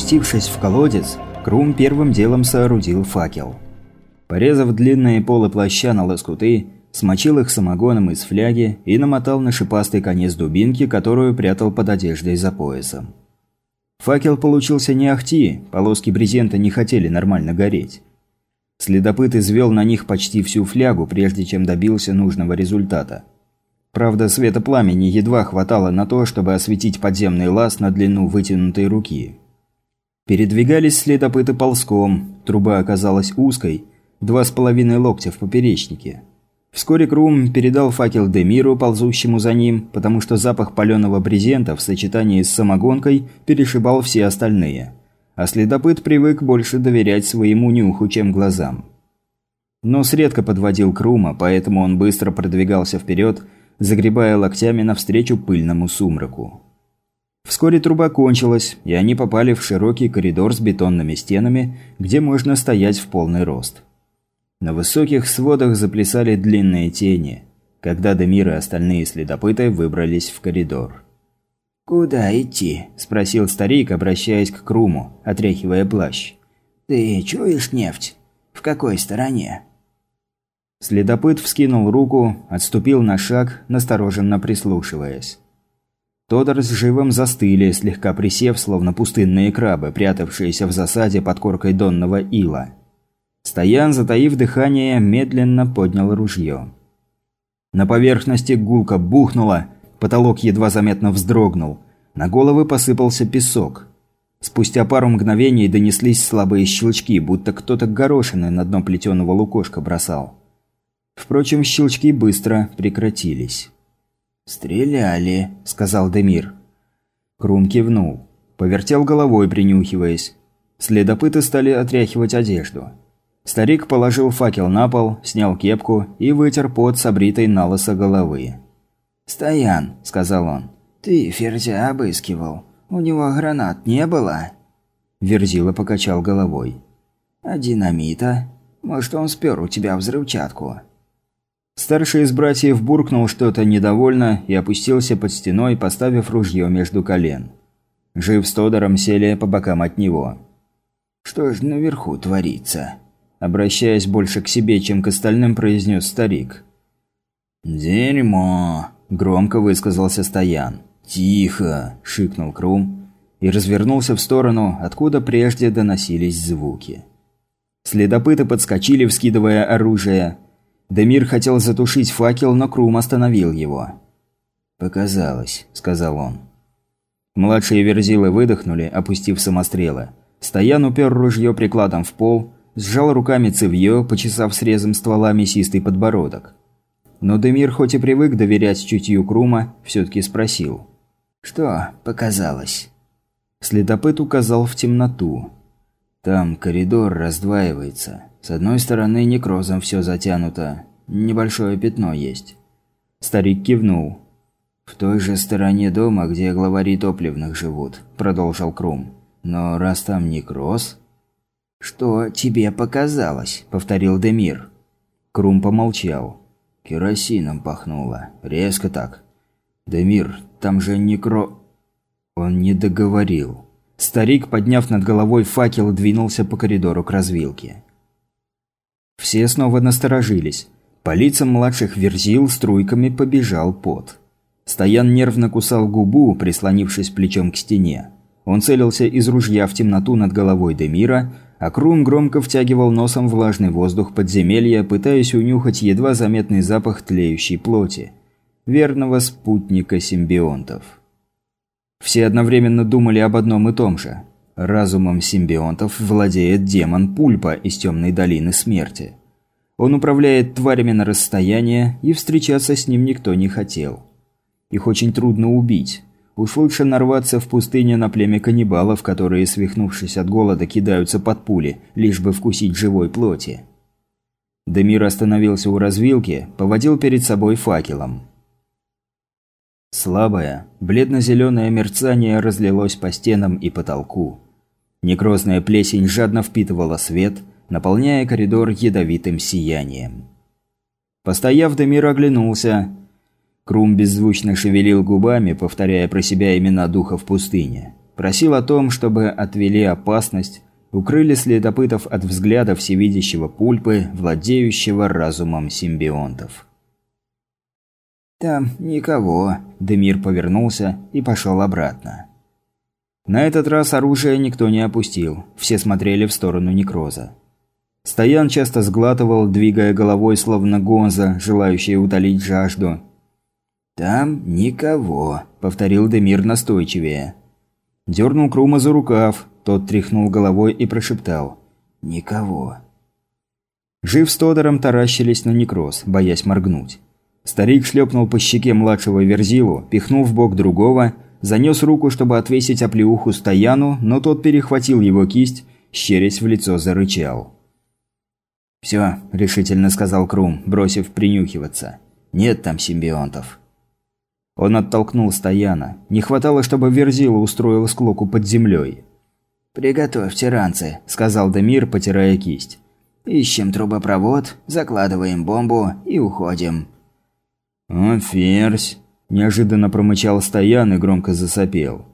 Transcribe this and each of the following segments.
Спустившись в колодец, Крум первым делом соорудил факел. Порезав длинные полы плаща на лоскуты, смочил их самогоном из фляги и намотал на шипастый конец дубинки, которую прятал под одеждой за поясом. Факел получился не ахти, полоски брезента не хотели нормально гореть. Следопыт извел на них почти всю флягу, прежде чем добился нужного результата. Правда, света пламени едва хватало на то, чтобы осветить подземный лаз на длину вытянутой руки. Передвигались следопыты ползком, труба оказалась узкой, два с половиной локтя в поперечнике. Вскоре Крум передал факел Демиру, ползущему за ним, потому что запах паленого брезента в сочетании с самогонкой перешибал все остальные. А следопыт привык больше доверять своему нюху, чем глазам. Нос редко подводил Крума, поэтому он быстро продвигался вперед, загребая локтями навстречу пыльному сумраку. Вскоре труба кончилась, и они попали в широкий коридор с бетонными стенами, где можно стоять в полный рост. На высоких сводах заплясали длинные тени, когда Демир и остальные следопыты выбрались в коридор. «Куда идти?» – спросил старик, обращаясь к Круму, отряхивая плащ. «Ты чуешь нефть? В какой стороне?» Следопыт вскинул руку, отступил на шаг, настороженно прислушиваясь. Тодор с Живым застыли, слегка присев, словно пустынные крабы, прятавшиеся в засаде под коркой донного ила. Стоян, затаив дыхание, медленно поднял ружье. На поверхности гулко бухнуло, потолок едва заметно вздрогнул. На головы посыпался песок. Спустя пару мгновений донеслись слабые щелчки, будто кто-то горошины на дно плетеного лукошка бросал. Впрочем, щелчки быстро прекратились. «Стреляли», – сказал Демир. Крум кивнул. Повертел головой, принюхиваясь. Следопыты стали отряхивать одежду. Старик положил факел на пол, снял кепку и вытер пот с обритой налоса головы. «Стоян», – сказал он, – «ты Ферзя обыскивал. У него гранат не было?» Верзила покачал головой. «А динамита? Может, он спер у тебя взрывчатку?» Старший из братьев буркнул что-то недовольно и опустился под стеной, поставив ружье между колен. Жив с Тодором сели по бокам от него. «Что ж наверху творится?» Обращаясь больше к себе, чем к остальным, произнес старик. «Дерьмо!» – громко высказался Стоян. «Тихо!» – шикнул Крум и развернулся в сторону, откуда прежде доносились звуки. Следопыты подскочили, вскидывая оружие – Демир хотел затушить факел, но Крум остановил его. «Показалось», – сказал он. Младшие верзилы выдохнули, опустив самострелы. Стоян упер ружье прикладом в пол, сжал руками цевье, почесав срезом ствола мясистый подбородок. Но Демир, хоть и привык доверять чутью Крума, все-таки спросил. «Что показалось?» Следопыт указал в темноту. «Там коридор раздваивается. С одной стороны некрозом все затянуто. Небольшое пятно есть. Старик кивнул. «В той же стороне дома, где главари топливных живут», – продолжил Крум. «Но раз там некроз...» «Что тебе показалось?» – повторил Демир. Крум помолчал. Керосином пахнуло. Резко так. «Демир, там же некро...» Он не договорил. Старик, подняв над головой факел, двинулся по коридору к развилке. Все снова насторожились. По лицам младших верзил струйками побежал пот. Стоян нервно кусал губу, прислонившись плечом к стене. Он целился из ружья в темноту над головой Демира, а Крум громко втягивал носом влажный воздух подземелья, пытаясь унюхать едва заметный запах тлеющей плоти. Верного спутника симбионтов. Все одновременно думали об одном и том же. Разумом симбионтов владеет демон Пульпа из Темной долины смерти. Он управляет тварями на расстояние, и встречаться с ним никто не хотел. Их очень трудно убить. Уж лучше нарваться в пустыне на племя каннибалов, которые, свихнувшись от голода, кидаются под пули, лишь бы вкусить живой плоти. Демир остановился у развилки, поводил перед собой факелом. Слабое, бледно-зеленое мерцание разлилось по стенам и потолку. Некрозная плесень жадно впитывала свет, наполняя коридор ядовитым сиянием. Постояв, Демир оглянулся. Крум беззвучно шевелил губами, повторяя про себя имена духов пустыни. Просил о том, чтобы отвели опасность, укрыли следопытов от взгляда всевидящего пульпы, владеющего разумом симбионтов. «Там никого», – Демир повернулся и пошел обратно. На этот раз оружие никто не опустил, все смотрели в сторону некроза. Стоян часто сглатывал, двигая головой, словно гонза, желающая утолить жажду. «Там никого», – повторил Демир настойчивее. Дернул Крума за рукав, тот тряхнул головой и прошептал. «Никого». Жив с Тодором таращились на некроз, боясь моргнуть. Старик шлепнул по щеке младшего Верзилу, пихнул в бок другого, занес руку, чтобы отвесить оплеуху Стояну, но тот перехватил его кисть, щерясь в лицо зарычал. «Все», – решительно сказал Крум, бросив принюхиваться. «Нет там симбионтов». Он оттолкнул Стояна. Не хватало, чтобы Верзила устроил склоку под землей. «Приготовьте ранцы», – сказал Демир, потирая кисть. «Ищем трубопровод, закладываем бомбу и уходим». «О, ферзь!» – неожиданно промычал Стоян и громко засопел.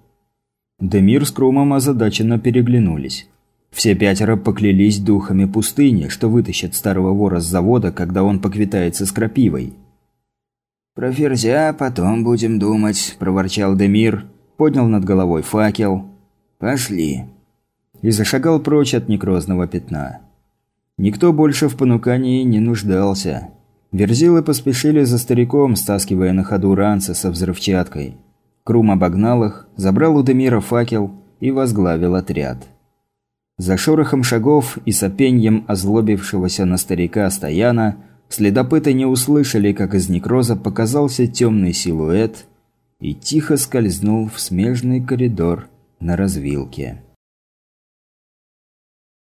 Демир с Крумом озадаченно переглянулись. Все пятеро поклялись духами пустыни, что вытащат старого вора с завода, когда он поквитается с крапивой. «Про ферзя потом будем думать», – проворчал Демир, поднял над головой факел. «Пошли». И зашагал прочь от некрозного пятна. Никто больше в понукании не нуждался. Верзилы поспешили за стариком, стаскивая на ходу ранцы со взрывчаткой. Крум обогнал их, забрал у Демира факел и возглавил отряд. За шорохом шагов и сопеньем озлобившегося на старика Стояна следопыты не услышали, как из некроза показался темный силуэт и тихо скользнул в смежный коридор на развилке.